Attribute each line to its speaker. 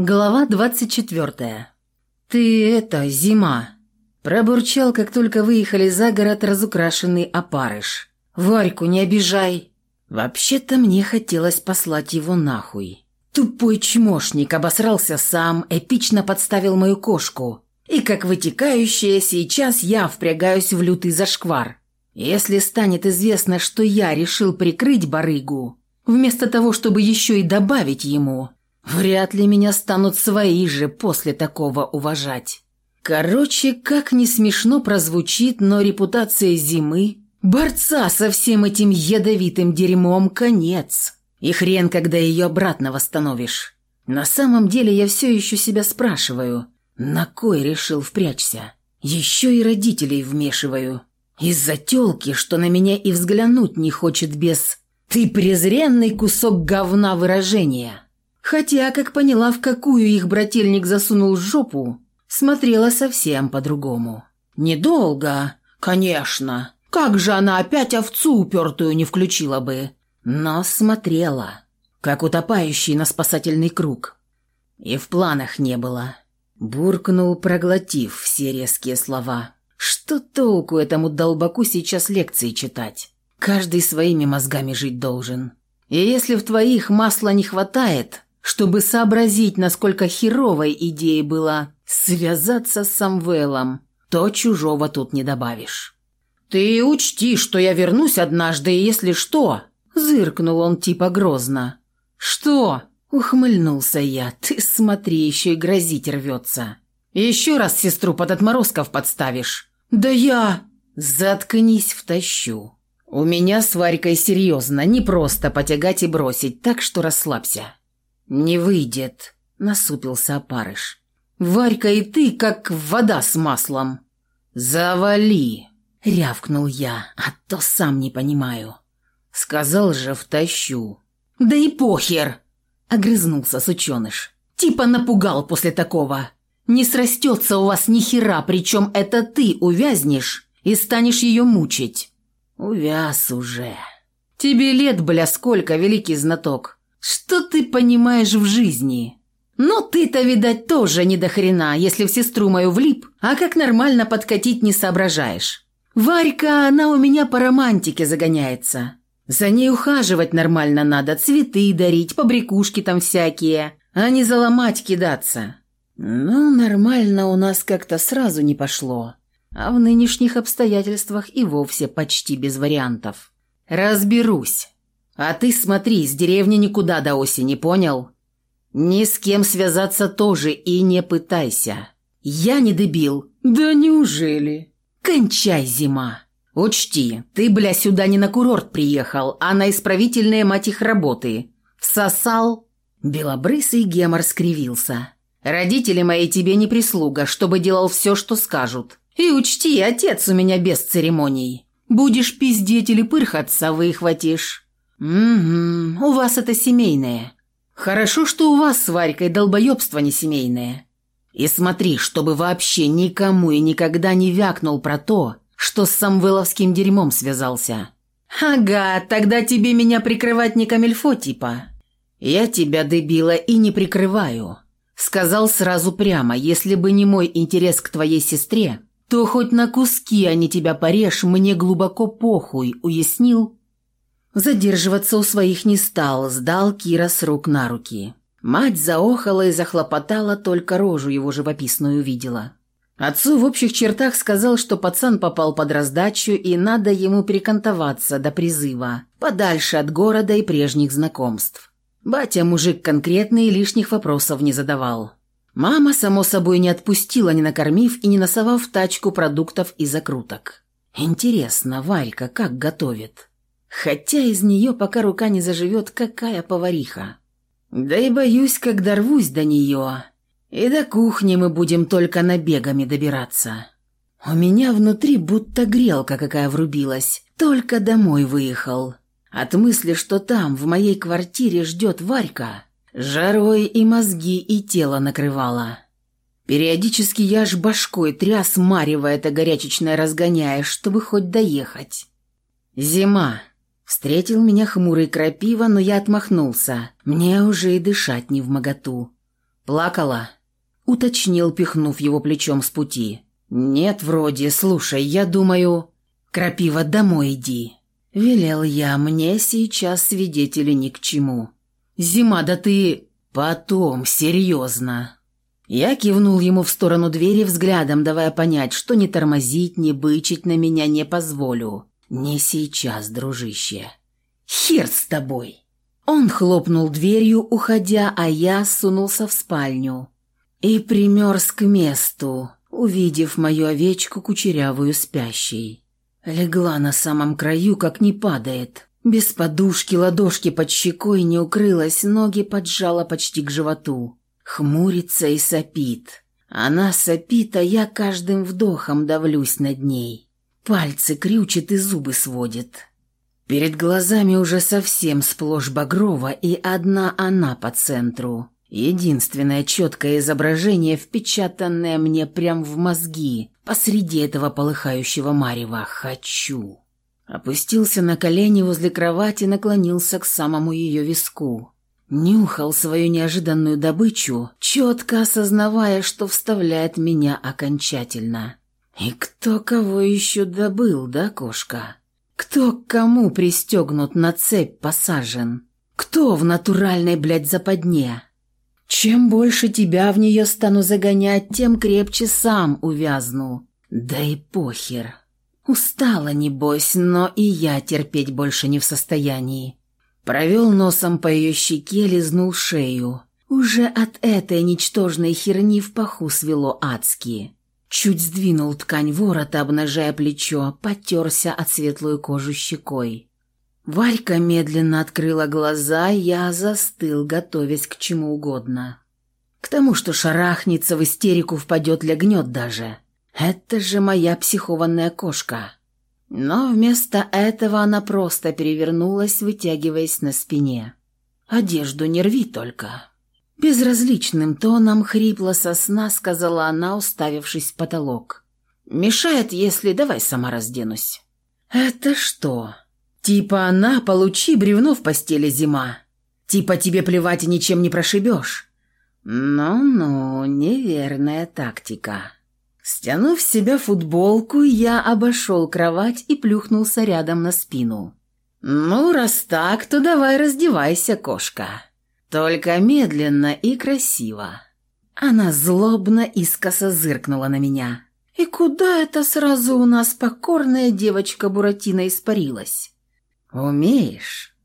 Speaker 1: Глава двадцать четвертая. «Ты это, зима!» Пробурчал, как только выехали за город разукрашенный опарыш. «Варьку не обижай!» Вообще-то мне хотелось послать его нахуй. Тупой чмошник обосрался сам, эпично подставил мою кошку. И как вытекающее, сейчас я впрягаюсь в лютый зашквар. Если станет известно, что я решил прикрыть барыгу, вместо того, чтобы еще и добавить ему, Вряд ли меня станут свои же после такого уважать. Короче, как не смешно прозвучит, но репутация зимы, борца со всем этим ядовитым дерьмом, конец. И хрен, когда ее обратно восстановишь. На самом деле я все еще себя спрашиваю, на кой решил впрячься? Еще и родителей вмешиваю. Из-за тёлки, что на меня и взглянуть не хочет без «ты презренный кусок говна выражения». Хотя, как поняла, в какую их брательник засунул жопу, смотрела совсем по-другому. Недолго, конечно. Как же она опять овцу упертую не включила бы? Но смотрела, как утопающий на спасательный круг. И в планах не было. Буркнул, проглотив все резкие слова. Что толку этому долбаку сейчас лекции читать? Каждый своими мозгами жить должен. И если в твоих масла не хватает, чтобы сообразить, насколько херовой идеей была связаться с Самвелом, то чужого тут не добавишь. «Ты учти, что я вернусь однажды, и если что...» Зыркнул он типа грозно. «Что?» — ухмыльнулся я. «Ты смотри, еще и грозить рвется. Еще раз сестру под отморозков подставишь». «Да я...» «Заткнись, втащу. У меня с Варькой серьезно, не просто потягать и бросить, так что расслабься». «Не выйдет», — насупился опарыш. «Варька и ты, как вода с маслом». «Завали», — рявкнул я, а то сам не понимаю. Сказал же, втащу. «Да и похер!» — огрызнулся сученыш. «Типа напугал после такого. Не срастется у вас ни хера, причем это ты увязнешь и станешь ее мучить». «Увяз уже». «Тебе лет, бля, сколько, великий знаток?» Что ты понимаешь в жизни? Ну, ты-то, видать, тоже не до хрена, если в сестру мою влип, а как нормально подкатить не соображаешь. Варька, она у меня по романтике загоняется. За ней ухаживать нормально надо, цветы дарить, побрякушки там всякие, а не заломать кидаться. Ну, нормально у нас как-то сразу не пошло, а в нынешних обстоятельствах и вовсе почти без вариантов. Разберусь. А ты смотри, с деревни никуда до осени, понял? Ни с кем связаться тоже и не пытайся. Я не дебил. Да неужели? Кончай, зима. Учти, ты, бля, сюда не на курорт приехал, а на исправительные, мать их, работы. Всосал? Белобрысый гемор скривился. Родители мои тебе не прислуга, чтобы делал все, что скажут. И учти, отец у меня без церемоний. Будешь пиздеть или пырхаться, выхватишь. «Угу, у вас это семейное. Хорошо, что у вас с Варькой долбоебство не семейное. И смотри, чтобы вообще никому и никогда не вякнул про то, что с самвеловским дерьмом связался». «Ага, тогда тебе меня прикрывать не камельфо типа». «Я тебя, дебила, и не прикрываю». Сказал сразу прямо, если бы не мой интерес к твоей сестре, то хоть на куски они тебя порежь, мне глубоко похуй, уяснил?» Задерживаться у своих не стал, сдал Кира с рук на руки. Мать заохала и захлопотала, только рожу его живописную видела. Отцу в общих чертах сказал, что пацан попал под раздачу и надо ему перекантоваться до призыва, подальше от города и прежних знакомств. Батя мужик конкретный лишних вопросов не задавал. Мама, само собой, не отпустила, не накормив и не насовав в тачку продуктов и закруток. Интересно, Валька как готовит? Хотя из нее, пока рука не заживет, какая повариха. Да и боюсь, когда рвусь до нее. И до кухни мы будем только набегами добираться. У меня внутри будто грелка какая врубилась. Только домой выехал. От мысли, что там, в моей квартире, ждет Варька, жарой и мозги, и тело накрывало. Периодически я аж башкой тряс, марево это горячечное разгоняя, чтобы хоть доехать. Зима. Встретил меня хмурый крапива, но я отмахнулся. Мне уже и дышать не в моготу. «Плакала?» – уточнил, пихнув его плечом с пути. «Нет, вроде. Слушай, я думаю...» «Крапива, домой иди». Велел я, мне сейчас свидетели ни к чему. «Зима, да ты...» «Потом, серьезно». Я кивнул ему в сторону двери взглядом, давая понять, что не тормозить, не бычить на меня не позволю. Не сейчас, дружище. Хер с тобой. Он хлопнул дверью, уходя, а я сунулся в спальню. И примерз к месту, увидев мою овечку кучерявую спящей. Легла на самом краю, как не падает. Без подушки, ладошки под щекой не укрылась, ноги поджала почти к животу. Хмурится и сопит. Она сопит, а я каждым вдохом давлюсь над ней. Пальцы крючит и зубы сводит. Перед глазами уже совсем сплошь багрово, и одна она по центру. Единственное четкое изображение, впечатанное мне прям в мозги, посреди этого полыхающего марева «хочу». Опустился на колени возле кровати, наклонился к самому ее виску. Нюхал свою неожиданную добычу, четко осознавая, что вставляет меня окончательно. И кто кого еще добыл, да, кошка? Кто к кому пристегнут на цепь посажен? Кто в натуральной, блядь, западне? Чем больше тебя в нее стану загонять, тем крепче сам увязну. Да и похер. Устала, небось, но и я терпеть больше не в состоянии. Провел носом по ее щеке, лизнул шею. Уже от этой ничтожной херни в паху свело адски. Чуть сдвинул ткань ворота, обнажая плечо, потерся от светлую кожу щекой. Варька медленно открыла глаза, я застыл, готовясь к чему угодно. К тому, что шарахнется, в истерику впадет, лягнет даже. Это же моя психованная кошка. Но вместо этого она просто перевернулась, вытягиваясь на спине. «Одежду не рви только». Безразличным тоном хрипло со сна сказала она, уставившись в потолок. «Мешает, если давай сама разденусь». «Это что?» Типа она, получи бревно в постели зима. Типа тебе плевать и ничем не прошибешь. Ну-ну, неверная тактика. Стянув с себя футболку, я обошел кровать и плюхнулся рядом на спину. «Ну, раз так, то давай раздевайся, кошка. Только медленно и красиво». Она злобно искоса зыркнула на меня. «И куда это сразу у нас покорная девочка Буратино испарилась?» «Умеешь?»